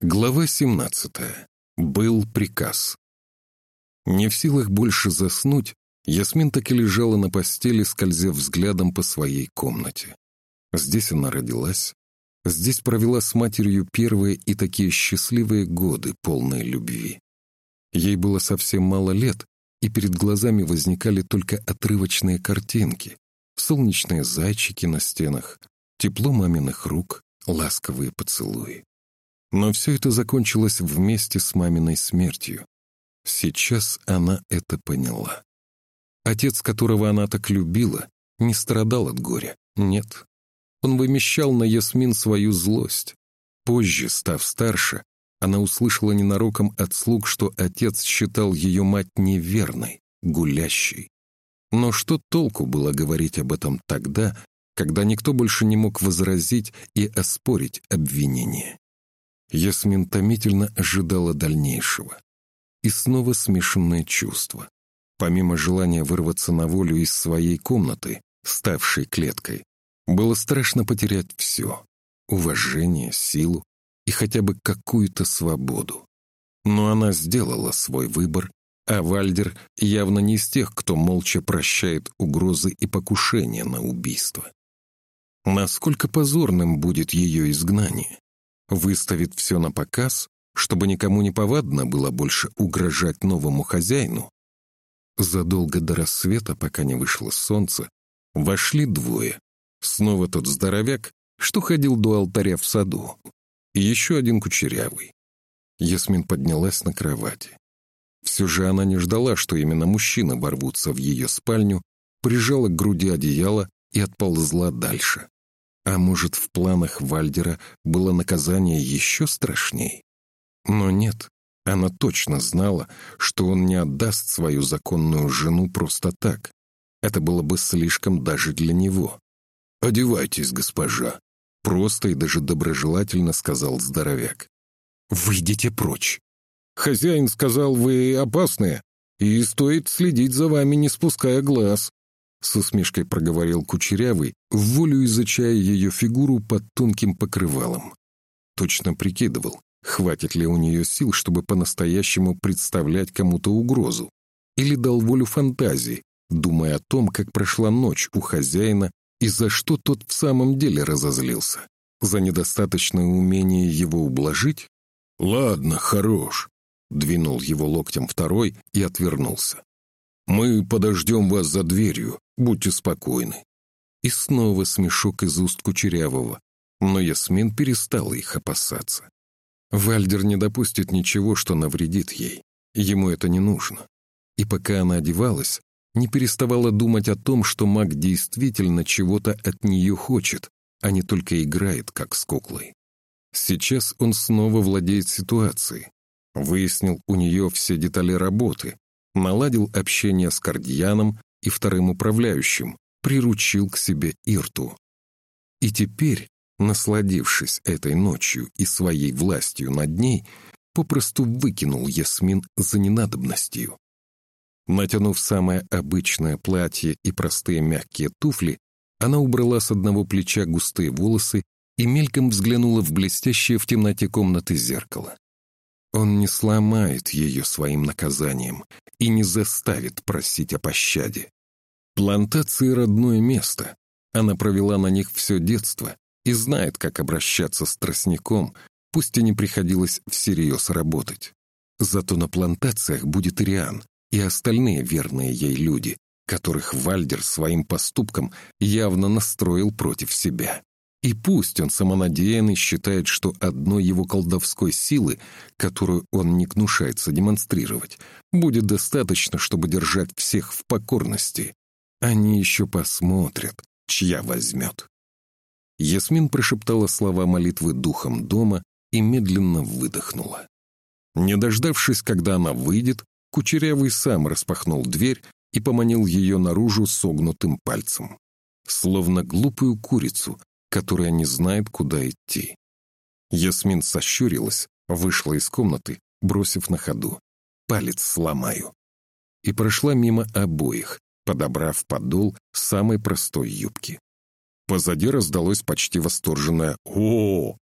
Глава 17. Был приказ. Не в силах больше заснуть, Ясмин так и лежала на постели, скользя взглядом по своей комнате. Здесь она родилась, здесь провела с матерью первые и такие счастливые годы, полные любви. Ей было совсем мало лет, и перед глазами возникали только отрывочные картинки, солнечные зайчики на стенах, тепло маминых рук, ласковые поцелуи. Но все это закончилось вместе с маминой смертью. Сейчас она это поняла. Отец, которого она так любила, не страдал от горя, нет. Он вымещал на Ясмин свою злость. Позже, став старше, она услышала ненароком от слуг, что отец считал ее мать неверной, гулящей. Но что толку было говорить об этом тогда, когда никто больше не мог возразить и оспорить обвинение? Ясмин томительно ожидала дальнейшего. И снова смешанное чувство. Помимо желания вырваться на волю из своей комнаты, ставшей клеткой, было страшно потерять все — уважение, силу и хотя бы какую-то свободу. Но она сделала свой выбор, а Вальдер явно не из тех, кто молча прощает угрозы и покушения на убийство. Насколько позорным будет ее изгнание? Выставит все на показ, чтобы никому не повадно было больше угрожать новому хозяину. Задолго до рассвета, пока не вышло солнце, вошли двое. Снова тот здоровяк, что ходил до алтаря в саду, и еще один кучерявый. Ясмин поднялась на кровати. Все же она не ждала, что именно мужчины ворвутся в ее спальню, прижала к груди одеяло и отползла дальше. А может, в планах Вальдера было наказание еще страшней? Но нет, она точно знала, что он не отдаст свою законную жену просто так. Это было бы слишком даже для него. «Одевайтесь, госпожа», — просто и даже доброжелательно сказал здоровяк. «Выйдите прочь». «Хозяин сказал, вы опасные, и стоит следить за вами, не спуская глаз», с усмешкой проговорил Кучерявый, в волю изучая ее фигуру под тонким покрывалом. Точно прикидывал, хватит ли у нее сил, чтобы по-настоящему представлять кому-то угрозу. Или дал волю фантазии, думая о том, как прошла ночь у хозяина и за что тот в самом деле разозлился. За недостаточное умение его ублажить? «Ладно, хорош», — двинул его локтем второй и отвернулся. «Мы подождем вас за дверью, будьте спокойны». И снова смешок из уст Кучерявого, но Ясмин перестала их опасаться. Вальдер не допустит ничего, что навредит ей. Ему это не нужно. И пока она одевалась, не переставала думать о том, что маг действительно чего-то от нее хочет, а не только играет, как с куклой. Сейчас он снова владеет ситуацией. Выяснил у нее все детали работы, наладил общение с Кардьяном и вторым управляющим, приручил к себе Ирту. И теперь, насладившись этой ночью и своей властью над ней, попросту выкинул Ясмин за ненадобностью. Натянув самое обычное платье и простые мягкие туфли, она убрала с одного плеча густые волосы и мельком взглянула в блестящее в темноте комнаты зеркало. Он не сломает ее своим наказанием и не заставит просить о пощаде. Плантации — родное место. Она провела на них все детство и знает, как обращаться с тростником, пусть и не приходилось всерьез работать. Зато на плантациях будет Ириан и остальные верные ей люди, которых Вальдер своим поступком явно настроил против себя. И пусть он самонадеянный считает, что одной его колдовской силы, которую он не гнушается демонстрировать, будет достаточно, чтобы держать всех в покорности. Они еще посмотрят, чья возьмет. Ясмин прошептала слова молитвы духом дома и медленно выдохнула. Не дождавшись, когда она выйдет, Кучерявый сам распахнул дверь и поманил ее наружу согнутым пальцем. Словно глупую курицу, которая не знает, куда идти. Ясмин сощурилась, вышла из комнаты, бросив на ходу. «Палец сломаю». И прошла мимо обоих, подобрав подол самой простой юбки. Позади раздалось почти восторженное «О!»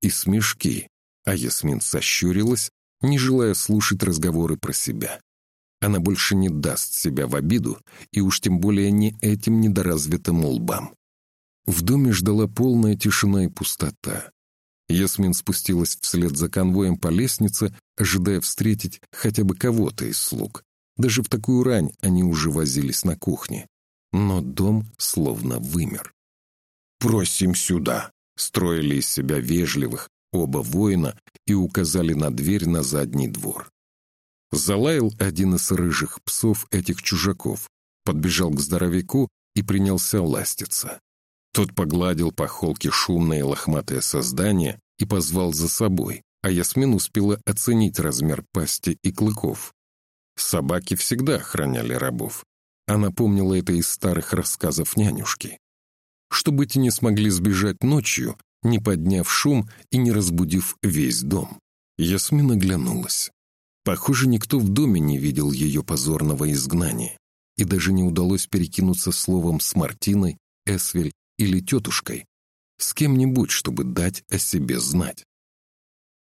и смешки, а Ясмин сощурилась, не желая слушать разговоры про себя. Она больше не даст себя в обиду, и уж тем более не этим недоразвитым лбам. В доме ждала полная тишина и пустота. Ясмин спустилась вслед за конвоем по лестнице, ожидая встретить хотя бы кого-то из слуг. Даже в такую рань они уже возились на кухне. Но дом словно вымер. «Просим сюда!» — строили из себя вежливых оба воина и указали на дверь на задний двор. Залаял один из рыжих псов этих чужаков, подбежал к здоровяку и принялся ластиться. Тот погладил по холке шумное лохматое создание и позвал за собой, а Ясмин успела оценить размер пасти и клыков. Собаки всегда охраняли рабов. Она помнила это из старых рассказов нянюшки. Чтобы те не смогли сбежать ночью, не подняв шум и не разбудив весь дом. Ясмин оглянулась. Похоже, никто в доме не видел ее позорного изгнания, и даже не удалось перекинуться словом с Мартиной, Эсвель или тетушкой, с кем-нибудь, чтобы дать о себе знать.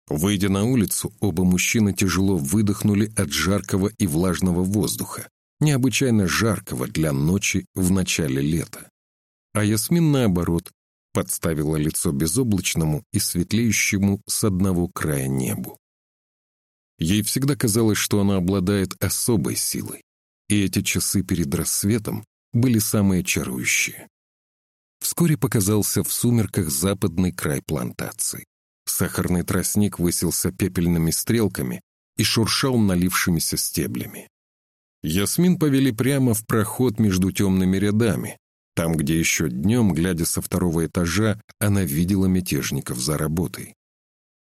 Выйдя на улицу, оба мужчины тяжело выдохнули от жаркого и влажного воздуха, необычайно жаркого для ночи в начале лета. А Ясмин, наоборот, подставила лицо безоблачному и светлеющему с одного края небу. Ей всегда казалось, что она обладает особой силой, и эти часы перед рассветом были самые чарующие. Вскоре показался в сумерках западный край плантации. Сахарный тростник высился пепельными стрелками и шуршал налившимися стеблями. Ясмин повели прямо в проход между темными рядами, там, где еще днем, глядя со второго этажа, она видела мятежников за работой.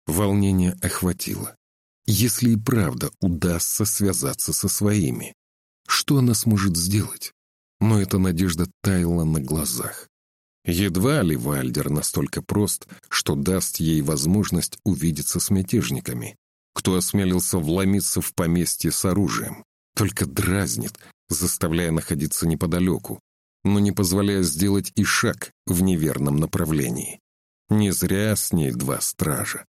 Волнение охватило. Если и правда удастся связаться со своими, что она сможет сделать? Но эта надежда таяла на глазах. Едва ли Вальдер настолько прост, что даст ей возможность увидеться с мятежниками, кто осмелился вломиться в поместье с оружием, только дразнит, заставляя находиться неподалеку, но не позволяя сделать и шаг в неверном направлении. Не зря с ней два стража.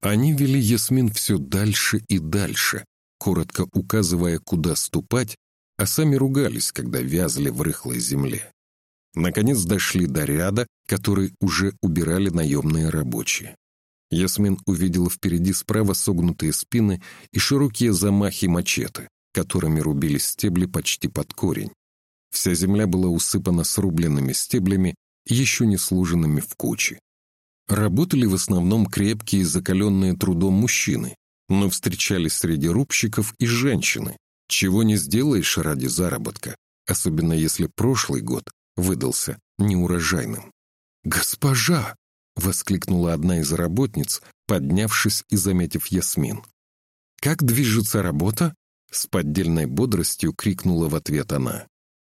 Они вели Ясмин все дальше и дальше, коротко указывая, куда ступать, а сами ругались, когда вязли в рыхлой земле. Наконец дошли до ряда, который уже убирали наемные рабочие. Ясмин увидела впереди справа согнутые спины и широкие замахи мачете, которыми рубили стебли почти под корень. Вся земля была усыпана срубленными стеблями, еще не сложенными в кучи. Работали в основном крепкие, закаленные трудом мужчины, но встречались среди рубщиков и женщины, чего не сделаешь ради заработка, особенно если прошлый год выдался неурожайным. «Госпожа!» — воскликнула одна из работниц, поднявшись и заметив Ясмин. «Как движется работа?» — с поддельной бодростью крикнула в ответ она.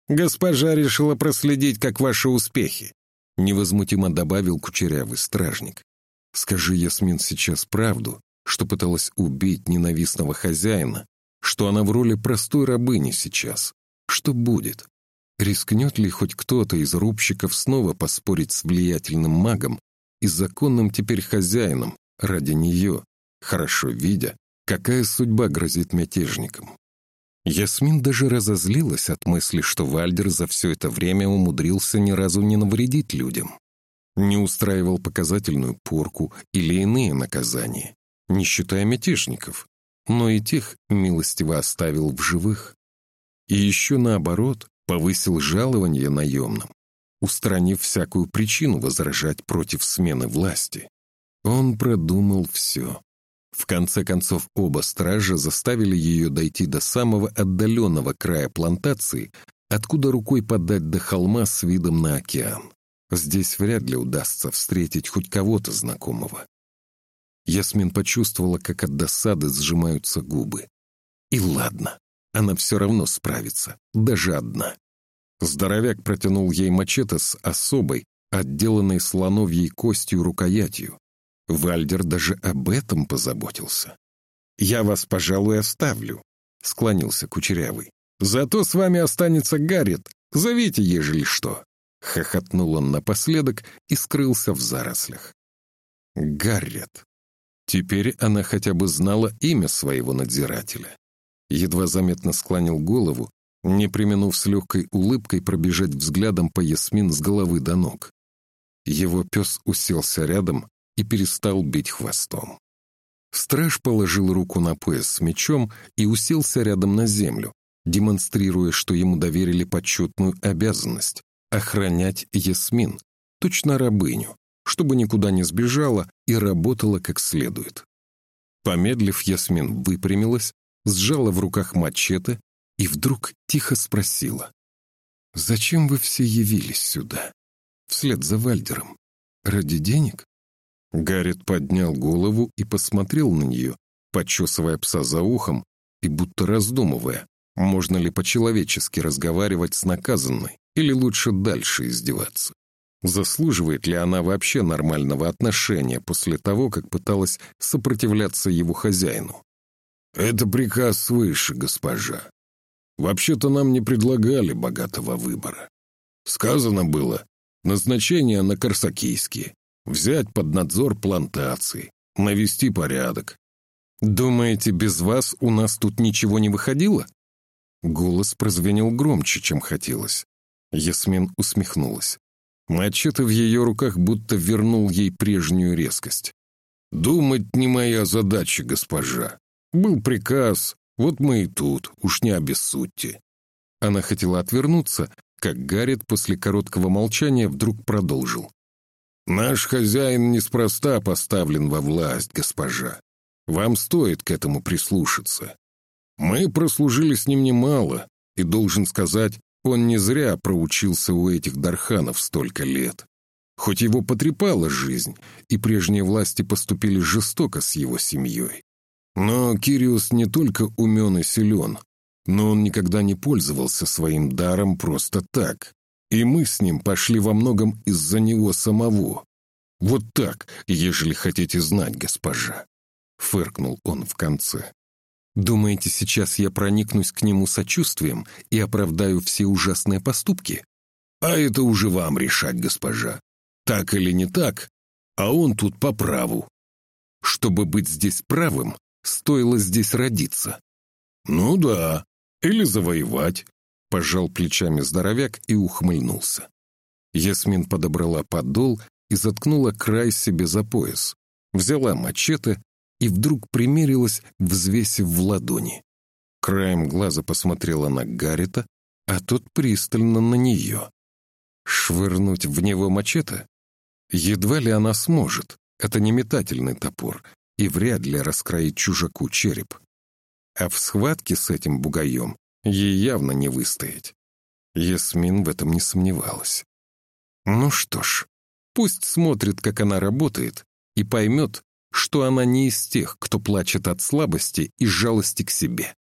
«Госпожа решила проследить, как ваши успехи», — невозмутимо добавил кучерявый стражник. «Скажи, Ясмин, сейчас правду, что пыталась убить ненавистного хозяина, что она в роли простой рабыни сейчас. Что будет? Рискнет ли хоть кто-то из рубщиков снова поспорить с влиятельным магом и законным теперь хозяином ради нее, хорошо видя, какая судьба грозит мятежникам? Ясмин даже разозлилась от мысли, что Вальдер за все это время умудрился ни разу не навредить людям. Не устраивал показательную порку или иные наказания, не считая мятежников, но и тех милостиво оставил в живых. И еще наоборот, повысил жалование наемным, устранив всякую причину возражать против смены власти. Он продумал все. В конце концов, оба стража заставили ее дойти до самого отдаленного края плантации, откуда рукой подать до холма с видом на океан. Здесь вряд ли удастся встретить хоть кого-то знакомого. Ясмин почувствовала, как от досады сжимаются губы. И ладно, она все равно справится, даже одна. Здоровяк протянул ей мачете с особой, отделанной слоновьей костью рукоятью. Вальдер даже об этом позаботился. «Я вас, пожалуй, оставлю», — склонился Кучерявый. «Зато с вами останется Гаррет. Зовите, ежели что». Хохотнул он напоследок и скрылся в зарослях. Гаррет. Теперь она хотя бы знала имя своего надзирателя. Едва заметно склонил голову, не применув с легкой улыбкой пробежать взглядом по Ясмин с головы до ног. Его пес уселся рядом и перестал бить хвостом. Страж положил руку на пояс с мечом и уселся рядом на землю, демонстрируя, что ему доверили почетную обязанность — охранять Ясмин, точно рабыню, чтобы никуда не сбежала и работала как следует. Помедлив, Ясмин выпрямилась, сжала в руках мачете и вдруг тихо спросила. «Зачем вы все явились сюда? Вслед за Вальдером? Ради денег?» Гаррет поднял голову и посмотрел на нее, почесывая пса за ухом и будто раздумывая, можно ли по-человечески разговаривать с наказанной или лучше дальше издеваться. Заслуживает ли она вообще нормального отношения после того, как пыталась сопротивляться его хозяину? «Это приказ свыше, госпожа. Вообще-то нам не предлагали богатого выбора. Сказано было, назначение на Корсакийские, взять под надзор плантации, навести порядок. «Думаете, без вас у нас тут ничего не выходило?» Голос прозвенел громче, чем хотелось. Ясмин усмехнулась. Мачете в ее руках будто вернул ей прежнюю резкость. «Думать не моя задача, госпожа. Был приказ, вот мы и тут, уж не обессудьте». Она хотела отвернуться, как Гаррет после короткого молчания вдруг продолжил. «Наш хозяин неспроста поставлен во власть, госпожа. Вам стоит к этому прислушаться. Мы прослужили с ним немало, и, должен сказать, он не зря проучился у этих Дарханов столько лет. Хоть его потрепала жизнь, и прежние власти поступили жестоко с его семьей. Но Кириус не только умен и силен, но он никогда не пользовался своим даром просто так. И мы с ним пошли во многом из-за него самого. Вот так, ежели хотите знать, госпожа. Фыркнул он в конце. Думаете, сейчас я проникнусь к нему сочувствием и оправдаю все ужасные поступки? А это уже вам решать, госпожа. Так или не так, а он тут по праву. Чтобы быть здесь правым, стоило здесь родиться. Ну да, или завоевать, пожал плечами здоровяк и ухмыльнулся. Ясмин подобрала подол и заткнула край себе за пояс, взяла мачете и вдруг примерилась, взвесив в ладони. Краем глаза посмотрела на Гаррита, а тот пристально на нее. Швырнуть в него мачете? Едва ли она сможет, это не метательный топор, и вряд ли раскроить чужаку череп. А в схватке с этим бугаем ей явно не выстоять. Ясмин в этом не сомневалась. Ну что ж, пусть смотрит, как она работает, и поймет, что она не из тех, кто плачет от слабости и жалости к себе.